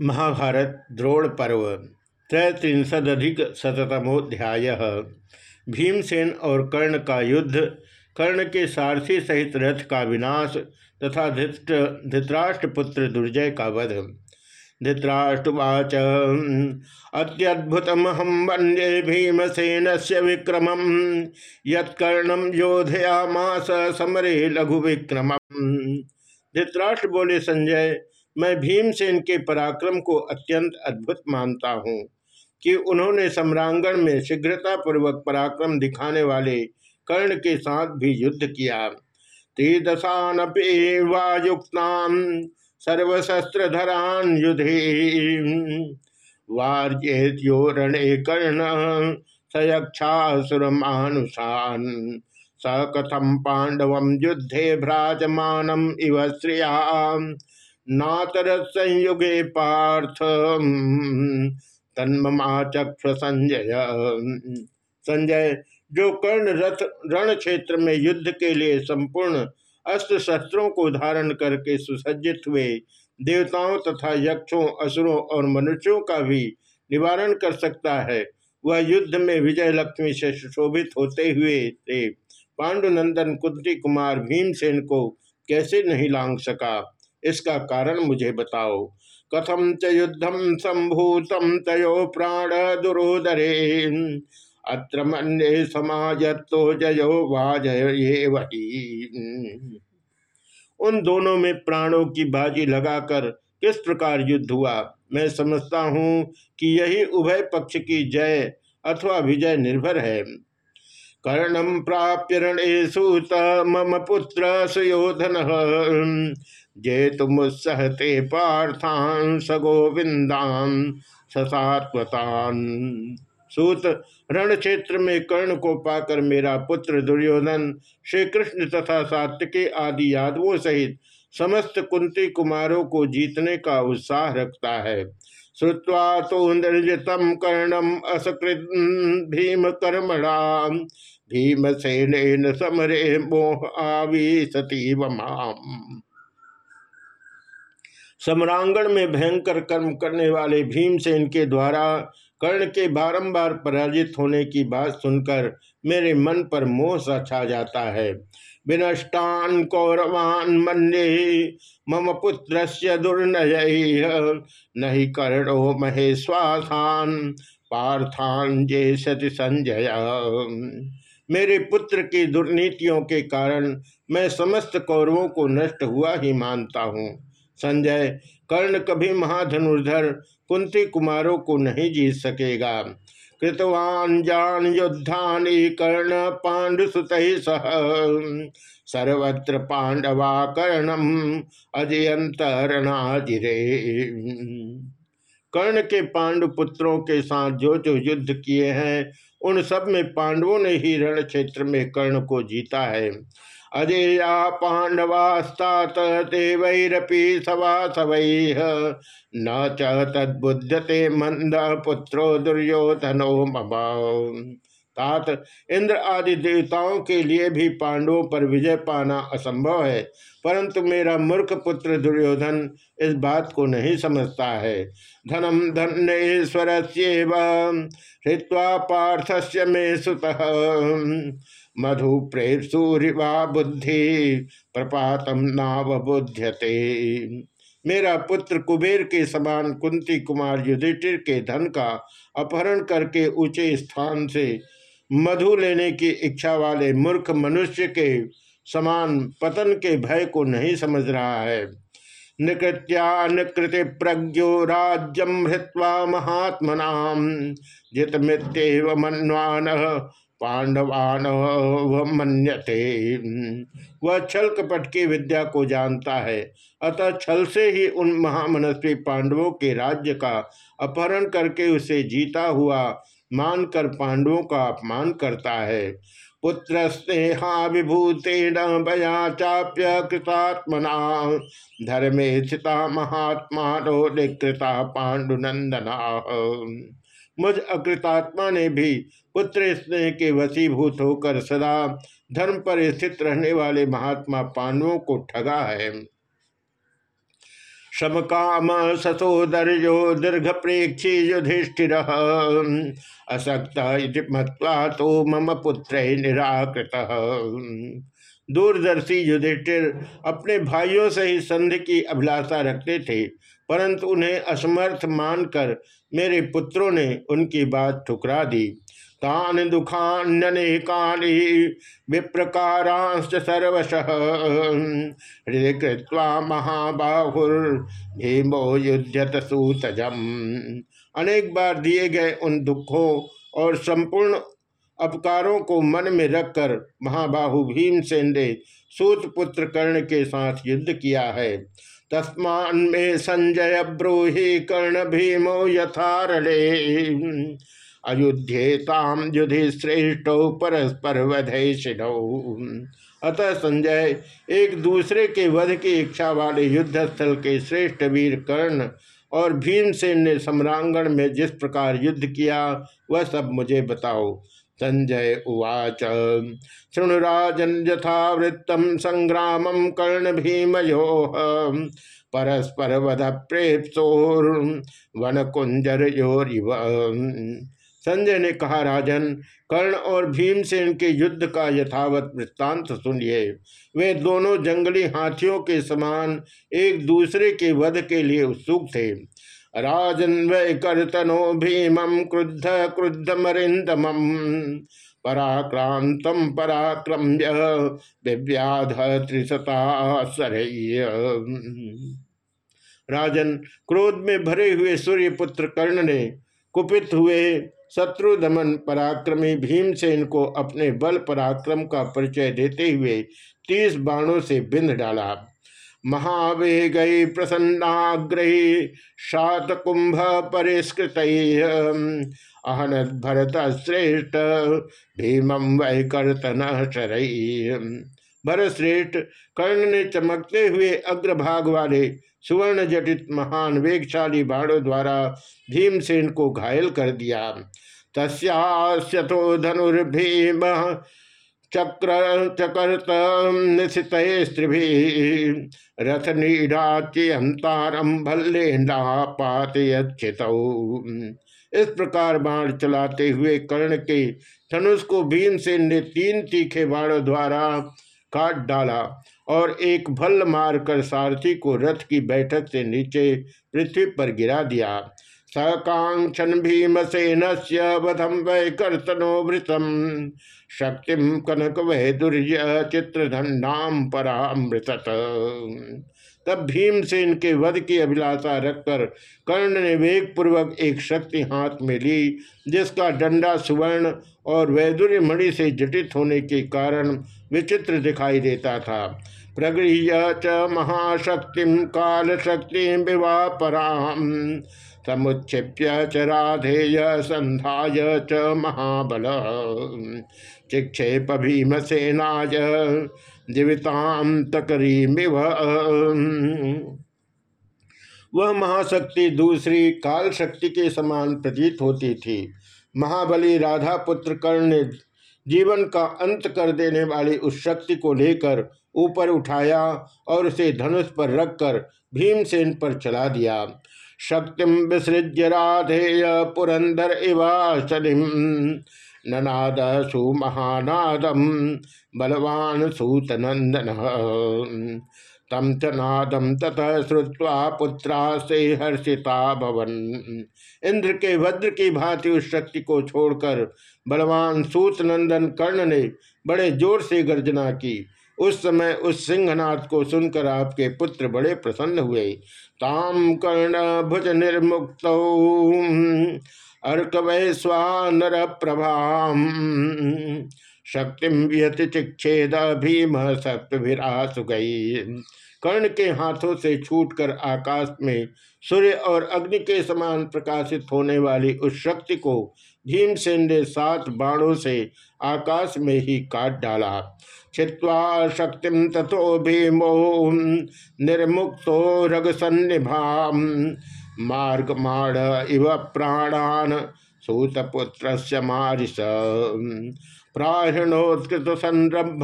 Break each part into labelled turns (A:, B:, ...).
A: महाभारत द्रोण पर्व, त्रैत्रिंशदधिक शतमोध्याय भीमसेन और कर्ण का युद्ध, कर्ण के सारथी सहित रथ का विनाश तथा धृतराष्ट्रपुत्र दुर्जय का वध। धृतराष्ट्रवाच अत्यद्भुतमहम वंदे भीमसेन से विक्रम यत्कर्णम योधयामास समरे लघु विक्रम धृतराष्ट्र बोले, संजय मैं भीमसेन के पराक्रम को अत्यंत अद्भुत मानता हूँ कि उन्होंने सम्रांगण में शीघ्रता पूर्वक पराक्रम दिखाने वाले कर्ण के साथ भी युद्ध किया। त्रिदशानपि वायुक्तान सर्वशस्त्रधरान युधे वार्यो रणे कर्ण सयक्षासुरमानुषान। स कथम पांडव युद्धे भ्राजमानम इव श्रिया नातर संयुगे पार्थ तन्मचक्ष संजय संजय जो कर्ण रथ रण क्षेत्र में युद्ध के लिए संपूर्ण अस्त्र शस्त्रों को धारण करके सुसज्जित हुए, देवताओं तथा यक्षों, असुरों और मनुष्यों का भी निवारण कर सकता है। वह युद्ध में विजय लक्ष्मी से सुशोभित होते हुए थे। पांडुनंदन कुंती कुमार भीमसेन को कैसे नहीं लांग सका? इसका कारण मुझे बताओ। कथम च युद्धम संभूतम तयो प्राण दुरोदरे। अत्र मन्ये समाज तो जयो वही। उन दोनों में प्राणों की बाजी लगाकर किस प्रकार युद्ध हुआ, मैं समझता हूँ कि यही उभय पक्ष की जय अथवा विजय निर्भर है। कर्णम प्राप्य रणेशूत मम पुत्र सुयोधन। जे तुम सहते पार्थान सगोविंदान ससात्वतान सूत रण क्षेत्र में कर्ण को पाकर मेरा पुत्र दुर्योधन श्री कृष्ण तथा सात्विकी आदि यादवों सहित समस्त कुंती कुमारों को जीतने का उत्साह रखता है। श्रुवा तो निर्जितम कर्णम असकृत भीम कर्मणा भीमसेन समरे मोह आवी सती सम्रांगण में भयंकर कर्म करने वाले भीमसेन के द्वारा कर्ण के बारंबार पराजित होने की बात सुनकर मेरे मन पर मोह सा छा जाता है। विनष्टान कौरवान मन्ये, मम पुत्र से दुर्नय, नहीं कर्णो महेश्वासान पार्थान जय सति संजय। मेरे पुत्र की दुर्नीतियों के कारण मैं समस्त कौरवों को नष्ट हुआ ही मानता हूँ। संजय, कर्ण कभी महाधनुर्धर कुंती कुमारों को नहीं जीत सकेगा। कृतवान जान युद्धानि कर्ण पांडुसुत सह। सर्वत्र पांडवा कर्णम अजयंतरणाजिरे कर्ण के पांडु पुत्रों के साथ जो जो युद्ध किए हैं, उन सब में पांडवों ने ही रण क्षेत्र में कर्ण को जीता है। अजेया पांडवास्तात देवैरपि सवा सवै। न च तद्बुध्यते मंद पुत्रो दुर्योधनो मम। तात इंद्र आदि देवताओं के लिए भी पांडवों पर विजय पाना असंभव है। परंतु मेरा मूर्ख पुत्र दुर्योधन इस बात को नहीं समझता है। धनम धनेश्वर पार्थस्य में सुत। मधु प्रेत सूर्यवा बुद्धि प्रपातम नावबुध्यते मेरा पुत्र कुबेर के समान कुंती कुमार युधिष्ठिर के धन का अपहरण करके ऊँचे स्थान से मधु लेने की इच्छा वाले मूर्ख मनुष्य के समान पतन के भय को नहीं समझ रहा है। निकृत्याकृति प्रज्ञो राज्यम हृत्वा महात्मना जित मृत्यव मनवान पांडवान मन्यते। वह छल कपट की विद्या को जानता है। अतः छल से ही उन महामनस्वी पांडवों के राज्य का अपहरण करके उसे जीता हुआ मानकर पांडवों का अपमान करता है। पुत्र स्नेहा विभूतेन भया चाप्य कृतात्मना। धर्मे स्थिता महात्मा निकृता पांडुनंदना। मुझ अकृतात्मा ने भी पुत्र स्नेह के वसीभूत होकर सदा धर्म पर स्थित रहने वाले महात्मा पांडवों को ठगा है। समकाम ससोदर्यो दीर्घ प्रेक्षी युधिष्ठिर। असक्त मत्वा तो मम पुत्र निराकृत। दूरदर्शी युधिष्ठिर अपने भाइयों से ही संधि की अभिलाषा रखते थे, परंतु उन्हें असमर्थ मानकर मेरे पुत्रों ने उनकी बात ठुकरा दी। तान दुखान्यनेकानि विप्रकारांश्च सर्वश। हृदय कृत्वा महाबाहुर्भीमो युद्धत सूतजम अनेक बार दिए गए उन दुखों और संपूर्ण अपकारों को मन में रखकर महाबाहु भीमसेन ने सूत पुत्र कर्ण के साथ युद्ध किया है। तस्मान में संजय ब्रूहि कर्ण भीमो यथारणे अयुध्येताम युधि श्रेष्ठ परस्पर वधेशिनो अतः संजय, एक दूसरे के वध की इच्छा वाले युद्ध स्थल के श्रेष्ठ वीर कर्ण और भीमसेन ने सम्रांगण में जिस प्रकार युद्ध किया, वह सब मुझे बताओ। संजय उवाच शृणुराजन यथावृत्तम संग्राम कर्ण भीमयो परस्पर वध प्रेप्सोर वन कुंजर योरिव। संजय ने कहा, राजन, कर्ण और भीमसेन के युद्ध का यथावत वृत्तांत सुनिए। वे दोनों जंगली हाथियों के समान एक दूसरे के वध के लिए उत्सुक थे। राजन, वै कर्तनो भीमं क्रुद्ध क्रुद्ध मरिंदम पराक्रांतम पराक्रम्य विव्याध त्रिशता राजन, क्रोध में भरे हुए सूर्यपुत्र कर्ण ने कुपित हुए शत्रु दमन पराक्रमी भीमसेन को अपने बल पराक्रम का परिचय देते हुए तीस बाणों से बिंद डाला। महावेग प्रसन्नाग्रही शात कुंभ परिष्कृत। अहन भरत श्रेष्ठ, भीमं वै कर्तन शरई भरत श्रेष्ठ, कर्ण ने चमकते हुए अग्रभाग वाले सुवर्ण जटित महान वेगशाली बाणों द्वारा भीमसेन को घायल कर दिया। तस्यास्यतो धनुर्भीम चक्र चकर्त निशित स्त्रिभी रथ नीडाच्यंतारम भल्लेंडा पातयक्षित इस प्रकार बाण चलाते हुए कर्ण के धनुष को भीमसेन ने तीन तीखे बाणों द्वारा काट डाला। और एक भल्ल मारकर सारथी को रथ की बैठक से नीचे पृथ्वी पर गिरा दिया। सकांक्षन भीमसेन से वधम वै कर्तनो वृतम। शक्ति कनक वह दुर्य चित्रधंडाम परामृत तब भीमसेन के वध की अभिलाषा रखकर कर्ण ने वेग पूर्वक एक शक्ति हाथ में ली, जिसका डंडा सुवर्ण और वैदुर्य मणि से जटित होने के कारण विचित्र दिखाई देता था। प्रगृह्य च महाशक्ति काल शक्ति विवाह पराम। समुच्छिप्य च राधेय संध्याय च महाबल चिक्षेप भीमसेनाय जीविताम तकरीमिव वह महाशक्ति दूसरी काल शक्ति के समान प्रतीत होती थी। महाबली राधा पुत्र कर्ण जीवन का अंत कर देने वाली उस शक्ति को लेकर ऊपर उठाया और उसे धनुष पर रखकर भीमसेन पर चला दिया। शक्ति विसृज्य राधेय पुरंदर इवाचलिम ननाद सुमहानादम बलवान सूतनंदन तम च नादम ततः श्रुवा पुत्रा से हर्षिता भवन। इंद्र के वज्र की भांति उस शक्ति को छोड़कर बलवान सूत नंदन कर्ण ने बड़े ज़ोर से गर्जना की। उस समय उस सिंहनाथ को सुनकर आपके पुत्र बड़े प्रसन्न हुए। ताम कर्ण भुज निर्मुक्त अर्क वैश्वानर प्रभा शक्ति चिक्षेद भीम सत्विरासु गई। कर्ण के हाथों से छूटकर आकाश में सूर्य और अग्नि के समान प्रकाशित होने वाली उस शक्ति को भीमसेन ने सात बाणों से आकाश में ही काट डाला। छिवा शक्ति तथो भीमो निर्मुक्तो रग सन्निभा मार्ग माण इव प्राणान सूतपुत्र मारिश प्राहणोत्कृत संरभ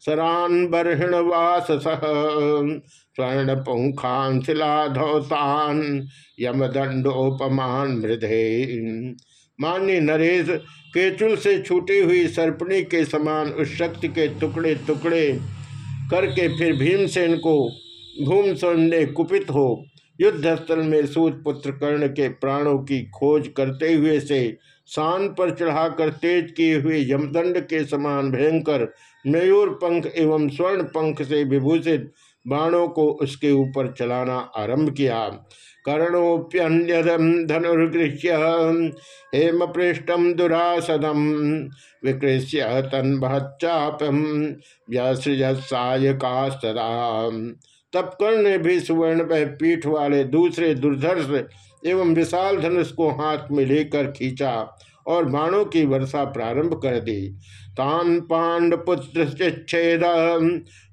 A: सरान बर्हिण वास स्वर्ण पुंखान शिलाधौतान यमदंडोपमान मृधे। मान्य नरेश केचुल से छूटी हुई सर्पणी के समान उस शक्ति के टुकड़े टुकड़े करके फिर भीमसेन को भूम ने कुपित हो युद्ध स्थल में सूत पुत्र कर्ण के प्राणों की खोज करते हुए से शान पर चढ़ाकर तेज किए हुए यमदंड के समान भयंकर मयूर पंख एवं स्वर्ण पंख से विभूषित बाणों को उसके ऊपर चलाना आरंभ किया। कर्णोप्यन्यदम धनुर्गृह्य हेम पृष्ठम दुरासदम विकृष्य तन्भच्चापम का सदा तब कर्ण ने भी सुवर्ण पर पीठ वाले दूसरे दुर्धर्ष एवं विशाल धनुष को हाथ में लेकर खींचा और बाणों की वर्षा प्रारंभ कर दी। तान पांडपुत्र छेद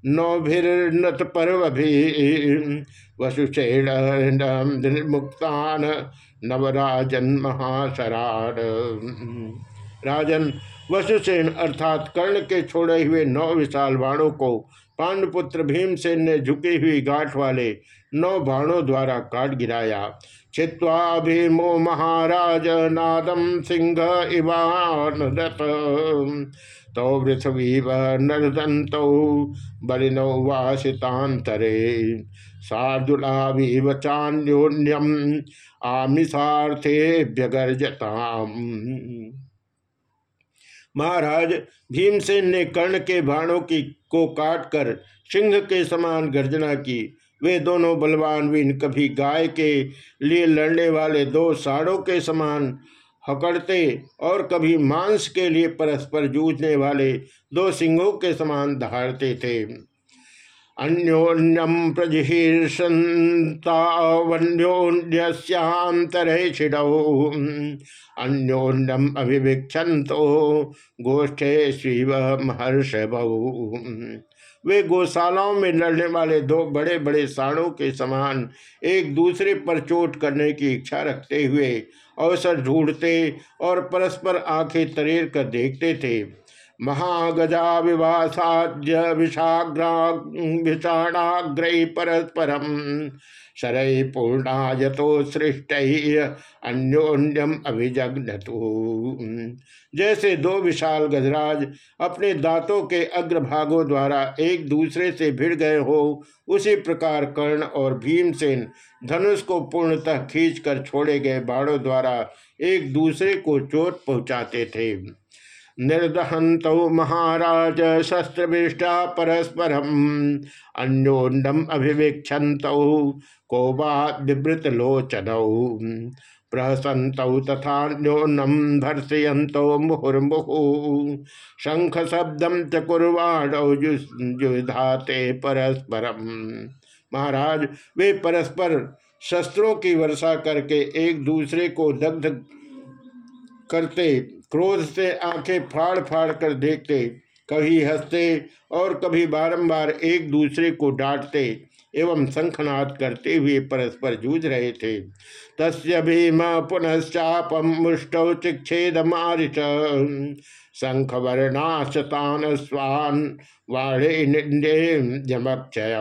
A: नौभिर्नत पर्व भी वसुषेण मुक्तान नवराजन महाशरार राजन, वसुसेन अर्थात कर्ण के छोड़े हुए नौ विशाल बाणों को पांडपुत्र भीमसेन ने झुकी हुई गांठ वाले नौ बाणों द्वारा काट गिराया। छिवा भीमो महाराज नादम सिंह इवान तो वृथवीव नरदंतो बलिनो वासितांतरे शार्दुलावीव चान्योन्यम आमिषार्थेभ्यगर्जताम महाराज, भीमसेन ने कर्ण के बाणों की को काटकर सिंह के समान गर्जना की। वे दोनों बलवान वीन कभी गाय के लिए लड़ने वाले दो साड़ों के समान हकड़ते और कभी मांस के लिए परस्पर जूझने वाले दो सिंहों के समान धारते थे। अन्योन्यम प्रजहीर्षंतावन्योन्यस्यांतरेक्षिणौ अन्योन्यम अभिवीक्षंतो गोष्ठे शिव महर्ष वे गौशालाओं में लड़ने वाले दो बड़े बड़े साणों के समान एक दूसरे पर चोट करने की इच्छा रखते हुए अवसर ढूंढते और परस्पर आँखें तरेर कर देखते थे। महागजा विवासाद्य विषाणाग्रही परस्परम शरय पूर्णा यतो सृष्ट अन्योन्यम अभिजग्नतु। जैसे दो विशाल गजराज अपने दांतों के अग्रभागों द्वारा एक दूसरे से भिड़ गए हो, उसी प्रकार कर्ण और भीमसेन धनुष को पूर्णतः खींचकर छोड़े गए बाणों द्वारा एक दूसरे को चोट पहुंचाते थे। निर्दहत महाराज शस्त्रभिष्टा परस्परम। अन्योन्नम अभिवेक्षत को विवृत लोचन प्रहसत तथान्योन्नम धर्षयत मुहुर्मुहु। शंख शब्दम च युधाते परस्परम। महाराज, वे परस्पर शस्त्रों की वर्षा करके एक दूसरे को दग्ध करते क्रोध से आँखें फाड़ फाड़ कर देखते, कभी हँसते और कभी बारंबार एक दूसरे को डांटते एवं शंखनाद करते हुए परस्पर जूझ रहे थे। तस्य भीम पुनश्चापम मुष्ट चिक्षेद मारिच शंख वर्णाशतान स्वान वाणे जमक्षय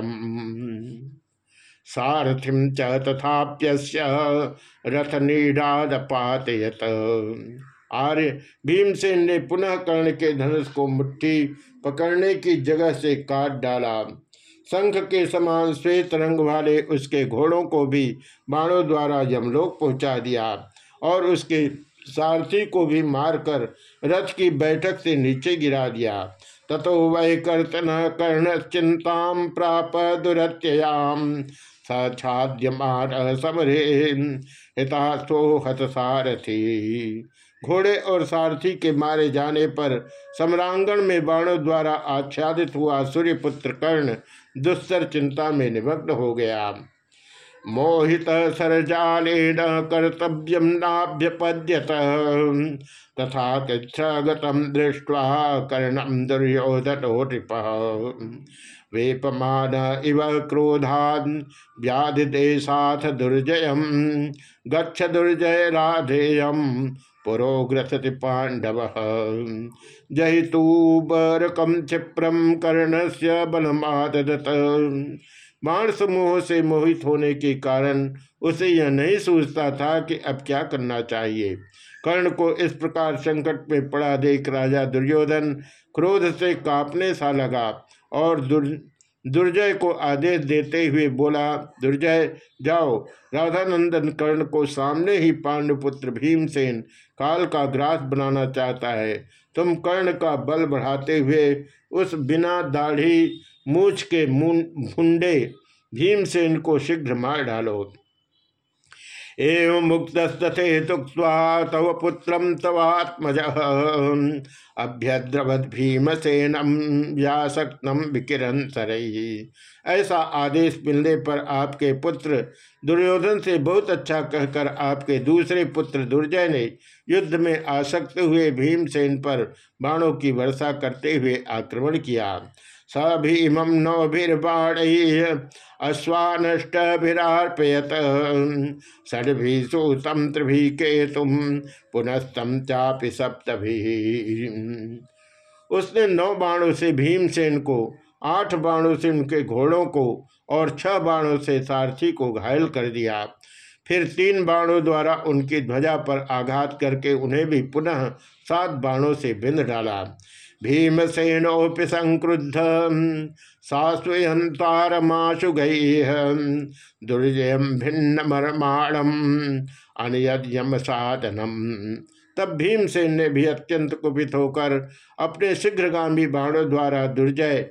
A: सारथिम च तथाप्यस्य रथ नीडाद पातयत आर्य भीमसेन ने पुनः कर्ण के धनुष को मुट्ठी पकड़ने की जगह से काट डाला। शंख के समान श्वेत रंग वाले उसके घोड़ों को भी बाणों द्वारा यमलोक पहुँचा दिया और उसके सारथी को भी मारकर रथ की बैठक से नीचे गिरा दिया। ततो वै कर्तन कर्ण चिंता प्राप दुरत्ययाम सछाद्यमान समरे हत सारथी घोड़े और सारथी के मारे जाने पर सम्रांगण में बाणों द्वारा आच्छादित हुआ सूर्यपुत्र कर्ण दुस्तर चिंता में निमग्न हो गया। मोहित सरजालेन कर्तव्यम नाभ्यपद्यत, तथा गतम दृष्ट्वा कर्णम दुर्योधनो नृप वेपमान इव क्रोधान व्याधि देशाथ दुर्जय, गच्छ दुर्जय राधेयम पुरोग्रसति पांडव जहितूबरकम क्षिप्रम कर्ण से बलमादत बाण समूह से मोहित होने के कारण उसे यह नहीं सोचता था कि अब क्या करना चाहिए। कर्ण को इस प्रकार संकट में पड़ा देख राजा दुर्योधन क्रोध से कांपने सा लगा और दुर्जय को आदेश देते हुए बोला, दुर्जय, जाओ। राधानंदन कर्ण को सामने ही पांडुपुत्र भीमसेन काल का ग्रास बनाना चाहता है। तुम कर्ण का बल बढ़ाते हुए उस बिना दाढ़ी, मूछ के मुंडे भीमसेन को शीघ्र मार डालो। एवं मुक्तस्तथे तुक्वा तव पुत्र तवात्मज अभ्यद्रवद भीमसेनम व्यासक्तम विकिरण सरई ऐसा आदेश मिलने पर आपके पुत्र दुर्योधन से बहुत अच्छा कहकर आपके दूसरे पुत्र दुर्जय ने युद्ध में आसक्त हुए भीमसेन पर बाणों की वर्षा करते हुए आक्रमण किया। स भीमं नवभिर्बाण अश्वानष्टभिरार्पयत। षड्भिषु तम त्रिभि चापि सप्तभि। उसने नौ बाणों से भीमसेन को, आठ बाणों से उनके घोड़ों को और छह बाणों से सारथी को घायल कर दिया। फिर तीन बाणों द्वारा उनकी ध्वजा पर आघात करके उन्हें भी पुनः सात बाणों से बिंद डाला। भीमसेनोपि संक्रुद्ध सास्वयंतारमाशु गई दुर्जय भिन्न मरमाणम अनयम साधनम। तब भीमसेन ने भी अत्यंत कुपित होकर अपने शीघ्रगामी बाणों द्वारा दुर्जय,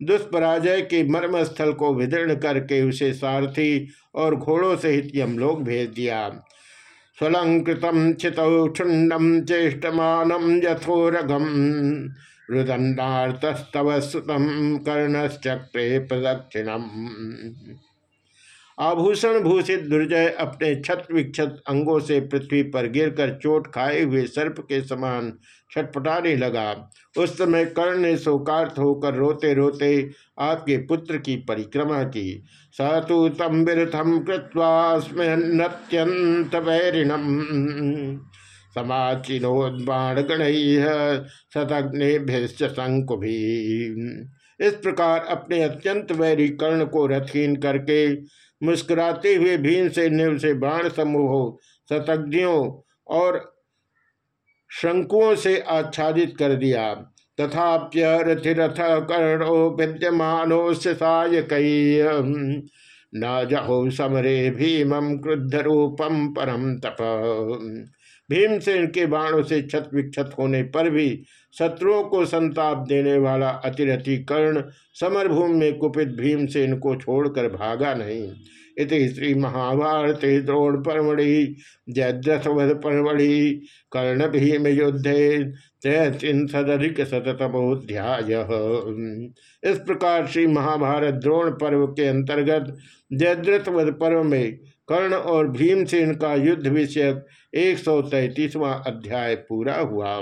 A: दुष्पराजय के मर्म स्थल को विदीर्ण करके उसे सारथी और घोड़ों सहित यमलोक भेज दिया। स्वलंकृतम चितौ क्षुण्डम चेष्टमानम यथोरगम रुदंडातस्तव सुतम कर्णश्चक्रे प्रदक्षिणम। आभूषण भूषित दुर्जय अपने छत विक्षत अंगों से पृथ्वी पर गिरकर चोट खाए हुए सर्प के समान छटपटाने लगा। उस समय कर्ण ने शोकार्थ होकर रोते रोते आपके पुत्र की परिक्रमा की। सतु तम विरथम कृत्वा स्मयत्यंत वैरिणम। समाचिनोद्बाण गण शंकु भी इस प्रकार अपने अत्यंत वैरी कर्ण को रथहीन करके मुस्कुराते हुए भीम से निव से बाण समूह शतज्ञों और शंकुओं से आच्छादित कर दिया। तथाप्य रथिरथ कर्णो विद्यमानो सायक न जहो समरे भीमम क्रुद्ध रूपम परम तप। भीम से इनके बाणों से छत विक्षत होने पर भी शत्रुओं को संताप देने वाला अतिरथी कर्ण समरभूमि में कुपित भीम से इनको छोड़कर भागा नहीं। इति श्री महाभारत द्रोण परमढ़ि जयद्रथवध परमढ़ि कर्ण भीम युद्धे त्रयत्रिंशदिक शतमोध्याय इस प्रकार श्री महाभारत द्रोण पर्व के अंतर्गत जयद्रथवध पर्व में कर्ण और भीमसेन का युद्ध विषयक एक सौ अध्याय पूरा हुआ।